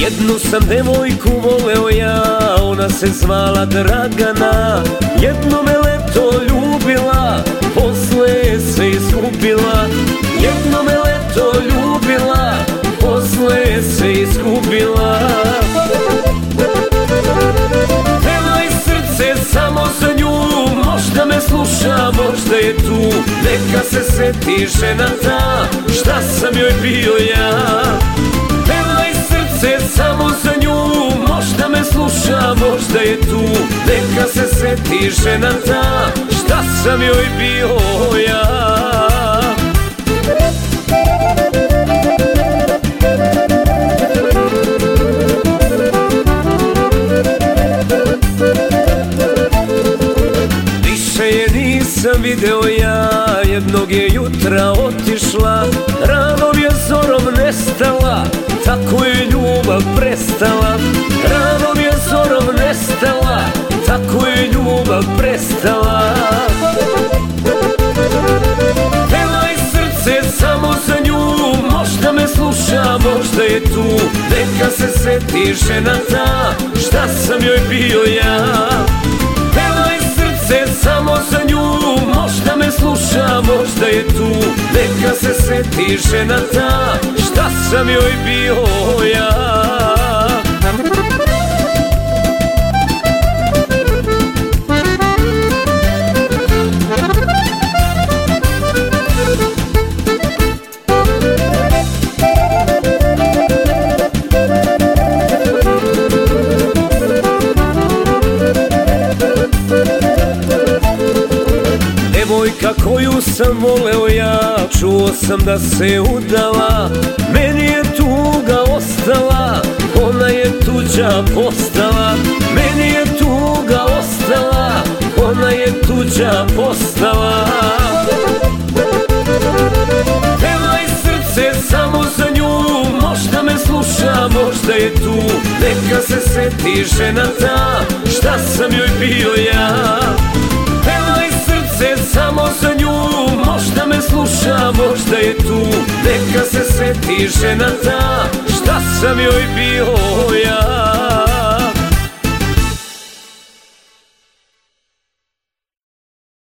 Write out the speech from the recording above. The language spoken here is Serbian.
Jednu sam devojku voleo ja, ona se zvala Dragana. Jedno me leto ljubila, posle se izgubila. Jedno me leto ljubila, posle se izgubila možda je tu. Neka se seti žena ta, šta sam joj bio ja. Samo za nju Možda me sluša, možda je tu. Neka se seti žena ta Šta sam joj bio nisam video ja Jednog je jutra otišla. Ranom je zorom nestala Tako je ljubav prestala. Ranom je zorom nestala Tako je ljubav prestala. Pevaj srce samo za nju Možda me sluša, možda je tu. Neka se seti žena ta Šta sam joj bio ja Seti žena ta Šta sam joj bio Devojka koju sam voleo ja Čuo sam da se udala Meni je tuga ostala Ona je tuđa postala. Meni je tuga ostala Ona je tuđa postala. Pevaj srce samo za nju Možda me sluša, možda je tu. Neka se seti žena ta Šta sam joj bio ja možda je tu Neka se seti žena ta Šta sam joj bio ja